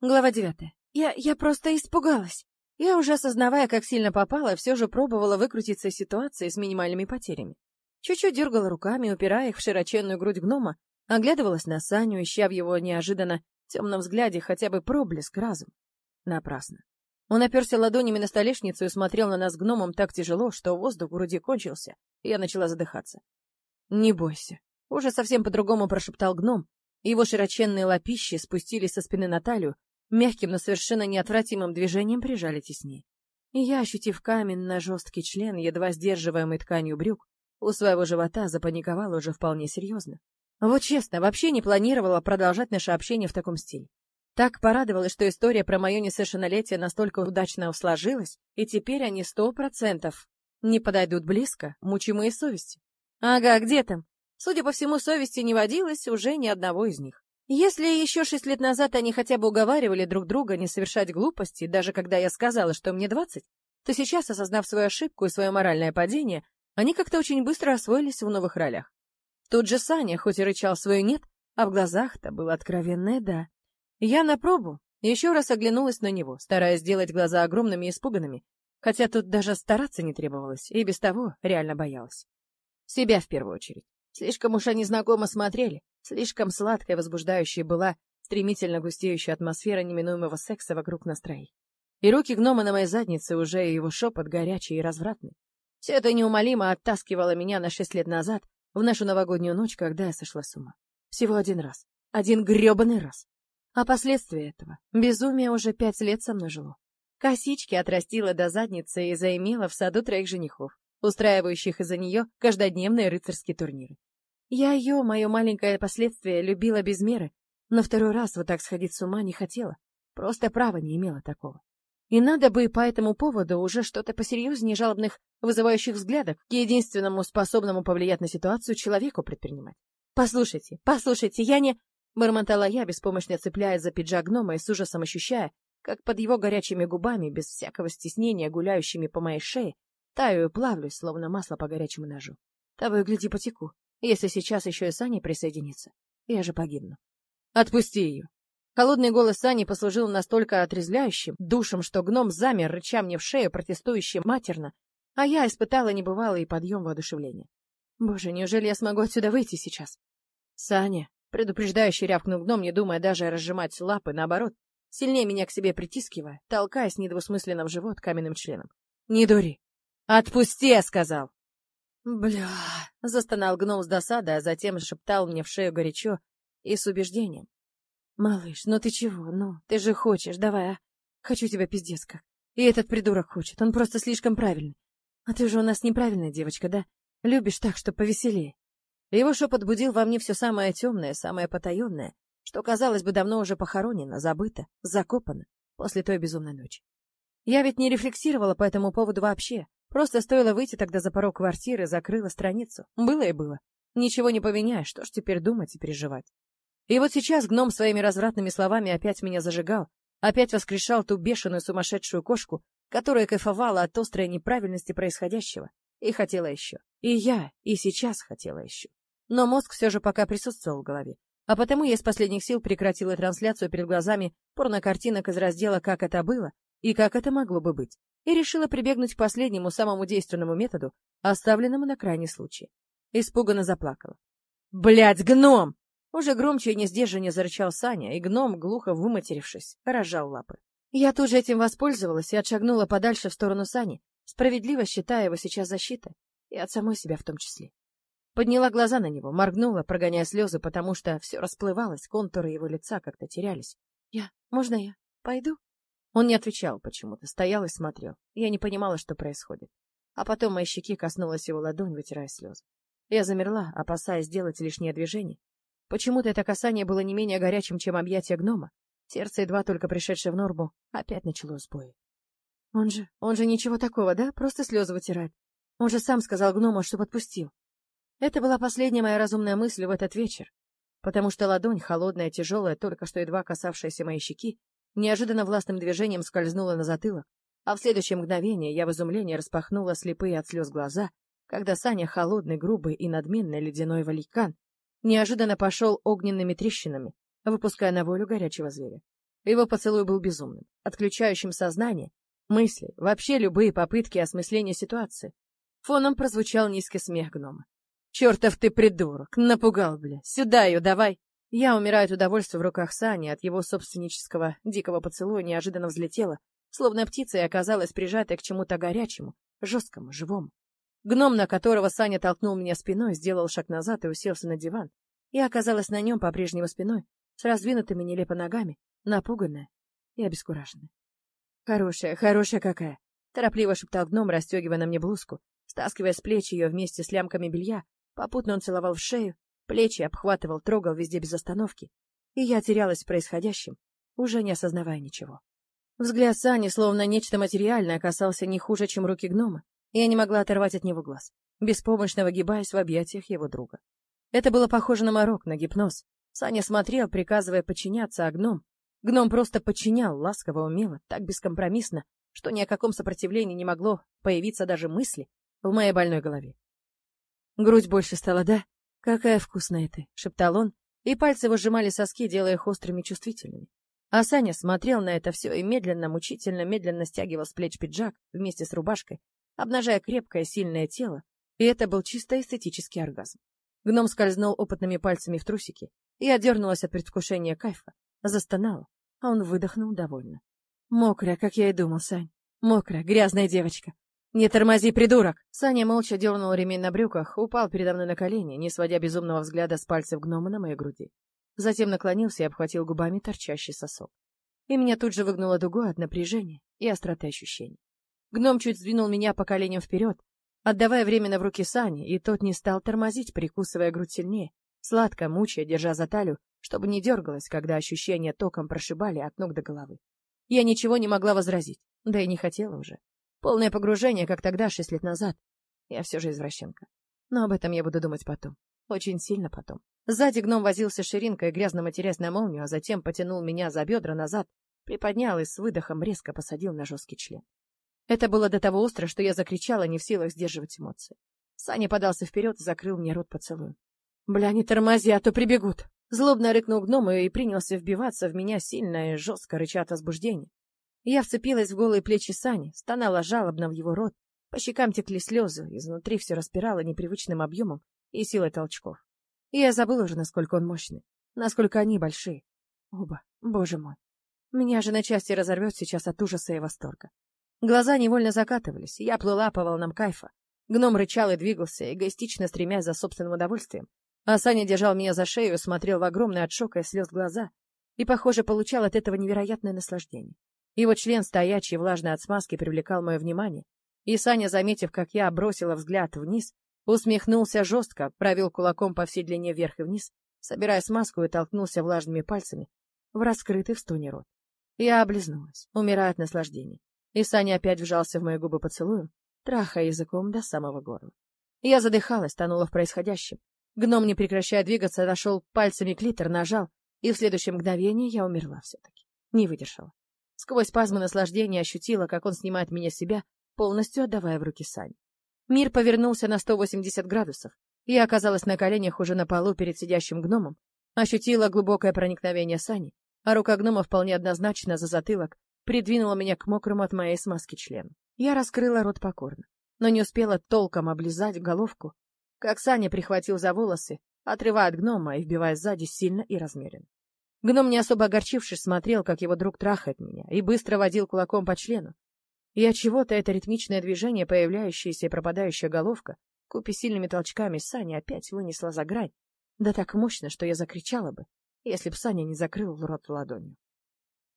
Глава девятая. Я... я просто испугалась. Я уже осознавая, как сильно попала, все же пробовала выкрутиться из ситуации с минимальными потерями. Чуть-чуть дергала руками, упирая их в широченную грудь гнома, оглядывалась на Саню, ища в его неожиданно темном взгляде хотя бы проблеск разум. Напрасно. Он оперся ладонями на столешницу и смотрел на нас гномом так тяжело, что воздух в груди кончился, и я начала задыхаться. «Не бойся», — уже совсем по-другому прошептал гном, его широченные лапищи спустились со спины на талию, мягким, но совершенно неотвратимым движением прижали теснее. И я, ощутив каменно жесткий член, едва сдерживаемый тканью брюк, у своего живота запаниковала уже вполне серьезно. Вот честно, вообще не планировала продолжать наше общение в таком стиле. Так порадовалась, что история про мое несовершеннолетие настолько удачно сложилась, и теперь они сто процентов не подойдут близко, мучимые совести. Ага, где там? Судя по всему, совести не водилось уже ни одного из них. Если еще шесть лет назад они хотя бы уговаривали друг друга не совершать глупости, даже когда я сказала, что мне двадцать, то сейчас, осознав свою ошибку и свое моральное падение, они как-то очень быстро освоились в новых ролях. Тут же Саня, хоть и рычал свое «нет», а в глазах-то было откровенное «да». Я на пробу еще раз оглянулась на него, стараясь сделать глаза огромными и испуганными, хотя тут даже стараться не требовалось, и без того реально боялась. Себя в первую очередь. Слишком уж они знакомо смотрели, слишком сладкая и возбуждающая была стремительно густеющая атмосфера неминуемого секса вокруг нас. И руки гнома на моей заднице уже и его шепот горячий и развратный. Все это неумолимо оттаскивало меня на шесть лет назад, в нашу новогоднюю ночь, когда я сошла с ума. Всего один раз. Один грёбаный раз. А последствия этого? Безумие уже пять лет со мной жило. Косички отрастила до задницы и заимела в саду троих женихов, устраивающих из-за нее каждодневные рыцарские турниры. Я ее, мое маленькое последствие, любила без меры, но второй раз вот так сходить с ума не хотела. Просто права не имела такого. И надо бы по этому поводу уже что-то посерьезнее жалобных, вызывающих взглядок к единственному способному повлиять на ситуацию человеку предпринимать. «Послушайте, послушайте, я не...» Бормотала я, беспомощно цепляясь за пиджак гнома и с ужасом ощущая, как под его горячими губами, без всякого стеснения, гуляющими по моей шее, таю и плавлюсь, словно масло по горячему ножу. Того и гляди потеку. Если сейчас еще и Саня присоединится, я же погибну. Отпусти ее. Холодный голос Сани послужил настолько отрезвляющим, душем, что гном замер, рыча мне в шею, протестующим матерно, а я испытала небывалый подъем воодушевления. Боже, неужели я смогу отсюда выйти сейчас? Саня, предупреждающий рявкнул гном, не думая даже разжимать лапы, наоборот, сильнее меня к себе притискивая, толкаясь недвусмысленно в живот каменным членом. Не дури. Отпусти, я сказал. Бля, застонал гном с досадой, а затем шептал мне в шею горячо и с убеждением. «Малыш, ну ты чего? Ну, ты же хочешь, давай, а? Хочу тебя пиздец как. И этот придурок хочет, он просто слишком правильный. А ты же у нас неправильная девочка, да? Любишь так, что повеселее». Его шепот будил во мне все самое темное, самое потаенное, что, казалось бы, давно уже похоронено, забыто, закопано после той безумной ночи. Я ведь не рефлексировала по этому поводу вообще. Просто стоило выйти тогда за порог квартиры, закрыла страницу. Было и было. Ничего не поменяешь, что ж теперь думать и переживать. И вот сейчас гном своими развратными словами опять меня зажигал, опять воскрешал ту бешеную сумасшедшую кошку, которая кайфовала от острой неправильности происходящего и хотела еще. И я и сейчас хотела еще. Но мозг все же пока присутствовал в голове. А потому я из последних сил прекратила трансляцию перед глазами порнокартинок из раздела «Как это было» и «Как это могло бы быть» и решила прибегнуть к последнему самому действенному методу, оставленному на крайний случай. Испуганно заплакала. «Блядь, гном!» Уже громче и несдержаннее зарычал Саня, и гном, глухо выматерившись, разжал лапы. Я тут же этим воспользовалась и отшагнула подальше в сторону Сани, справедливо считая его сейчас защитой, и от самой себя в том числе. Подняла глаза на него, моргнула, прогоняя слезы, потому что все расплывалось, контуры его лица как-то терялись. «Я... Можно я? Пойду?» Он не отвечал почему-то, стоял и смотрел. Я не понимала, что происходит. А потом моей щеки коснулась его ладонь, вытирая слезы. Я замерла, опасаясь сделать лишнее движение, Почему-то это касание было не менее горячим, чем объятие гнома. Сердце, едва только пришедшее в норму, опять начало сбои. Он же, он же ничего такого, да? Просто слезы вытирает. Он же сам сказал гному, что подпустил. Это была последняя моя разумная мысль в этот вечер, потому что ладонь, холодная, тяжелая, только что едва касавшаяся моей щеки, неожиданно властным движением скользнула на затылок, а в следующее мгновение я в изумлении распахнула слепые от слез глаза, когда Саня, холодный, грубый и надменный ледяной валикан, неожиданно пошел огненными трещинами, выпуская на волю горячего зверя. Его поцелуй был безумным, отключающим сознание, мысли, вообще любые попытки осмысления ситуации. Фоном прозвучал низкий смех гнома. «Чертов ты придурок! Напугал, бля! Сюда ее давай!» Я, умираю от удовольствия в руках Сани, от его собственнического дикого поцелуя неожиданно взлетела, словно птица и оказалась прижатой к чему-то горячему, жесткому, живому. Гном, на которого Саня толкнул меня спиной, сделал шаг назад и уселся на диван. Я оказалась на нем по-прежнему спиной, с раздвинутыми нелепо ногами, напуганная и обескураженная. «Хорошая, хорошая какая!» — торопливо шептал гном, расстегивая на мне блузку, стаскивая с плеч ее вместе с лямками белья, попутно он целовал в шею, плечи обхватывал, трогал везде без остановки, и я терялась в происходящем, уже не осознавая ничего. Взгляд Сани, словно нечто материальное, касался не хуже, чем руки гнома, я не могла оторвать от него глаз, беспомощно выгибаясь в объятиях его друга. Это было похоже на морок, на гипноз. Саня смотрел, приказывая подчиняться, а гном... Гном просто подчинял, ласково, умело, так бескомпромиссно, что ни о каком сопротивлении не могло появиться даже мысли в моей больной голове. Грудь больше стала, да? Какая вкусная ты, шептал он, и пальцы его сжимали соски, делая их острыми чувствительными. А Саня смотрел на это все и медленно, мучительно, медленно стягивал с плеч пиджак вместе с рубашкой, обнажая крепкое, сильное тело, и это был чисто эстетический оргазм. Гном скользнул опытными пальцами в трусики и отдернулась от предвкушения кайфа, застонала, а он выдохнул довольно. Мокрая, как я и думал, Сань. Мокрая, грязная девочка. «Не тормози, придурок!» Саня молча дернул ремень на брюках, упал передо мной на колени, не сводя безумного взгляда с пальцев гнома на моей груди. Затем наклонился и обхватил губами торчащий сосок. И меня тут же выгнуло дугой от напряжения и остроты ощущений. Гном чуть сдвинул меня по коленям вперед, отдавая временно в руки Сани, и тот не стал тормозить, прикусывая грудь сильнее, сладко мучая, держа за талию, чтобы не дергалась, когда ощущения током прошибали от ног до головы. Я ничего не могла возразить, да и не хотела уже. Полное погружение, как тогда, шесть лет назад. Я все же извращенка. Но об этом я буду думать потом. Очень сильно потом. Сзади гном возился ширинкой, грязно матерясь на молнию, а затем потянул меня за бедра назад, приподнял и с выдохом резко посадил на жесткий член. Это было до того остро, что я закричала, не в силах сдерживать эмоции. Саня подался вперед и закрыл мне рот поцелуем. «Бля, не тормози, а то прибегут!» Злобно рыкнул гном и принялся вбиваться в меня сильно и жестко, рыча от возбуждения. Я вцепилась в голые плечи Сани, стонала жалобно в его рот, по щекам текли слезы, изнутри все распирало непривычным объемом и силой толчков. Я забыла уже, насколько он мощный, насколько они большие. Оба, боже мой. Меня же на части разорвет сейчас от ужаса и восторга. Глаза невольно закатывались, я плыла по волнам кайфа. Гном рычал и двигался, эгоистично стремясь за собственным удовольствием. А Саня держал меня за шею смотрел в огромные от шока и слез глаза, и, похоже, получал от этого невероятное наслаждение. Его член, стоячий, влажный от смазки, привлекал мое внимание, и Саня, заметив, как я бросила взгляд вниз, усмехнулся жестко, провел кулаком по всей длине вверх и вниз, собирая смазку и толкнулся влажными пальцами в раскрытый в стоне рот. Я облизнулась, умирая от наслаждения. И Саня опять вжался в мои губы поцелуем, трахая языком до самого горла. Я задыхалась, тонула в происходящем. Гном, не прекращая двигаться, нашел пальцами клитор, нажал, и в следующее мгновение я умерла все-таки. Не выдержала. Сквозь спазмы наслаждения ощутила, как он снимает меня с себя, полностью отдавая в руки Сани. Мир повернулся на 180 градусов. Я оказалась на коленях уже на полу перед сидящим гномом, ощутила глубокое проникновение Сани, а рука гнома вполне однозначно за затылок придвинула меня к мокрому от моей смазки члену. Я раскрыла рот покорно, но не успела толком облизать головку, как Саня прихватил за волосы, отрывая от гнома и вбивая сзади сильно и размеренно. Гном, не особо огорчившись, смотрел, как его друг трахает меня, и быстро водил кулаком по члену. И от чего-то это ритмичное движение, появляющаяся и пропадающая головка, купи сильными толчками, Саня опять вынесла за грань, да так мощно, что я закричала бы, если б Саня не закрыл рот ладонью.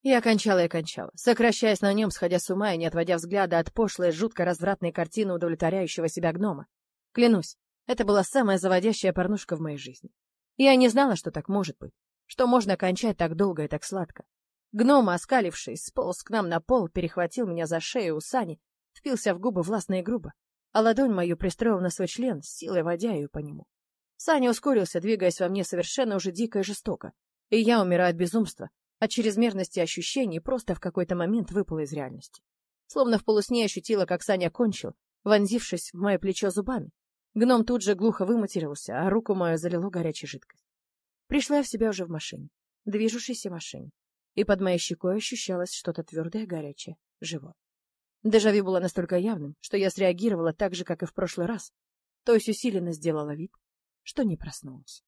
Я кончала и кончала, сокращаясь на нем, сходя с ума и не отводя взгляда от пошлой, жутко развратной картины удовлетворяющего себя гнома. Клянусь, это была самая заводящая порнушка в моей жизни. Я не знала, что так может быть, что можно кончать так долго и так сладко. Гном, оскалившись, сполз к нам на пол, перехватил меня за шею у Сани, впился в губы властно и грубо, а ладонь мою пристроил на свой член, с силой водя ее по нему. Саня ускорился, двигаясь во мне совершенно уже дико и жестоко, и я, умираю от безумства, от чрезмерности ощущений просто в какой-то момент выпала из реальности. Словно в полусне ощутила, как Саня кончил, вонзившись в мое плечо зубами. Гном тут же глухо выматерился, а руку мою залило горячей жидкость. Пришла в себя уже в машине, движущейся машине. и под моей щекой ощущалось что-то твердое, горячее, живое. Дежавю было настолько явным, что я среагировала так же, как и в прошлый раз, то есть усиленно сделала вид, что не проснулась.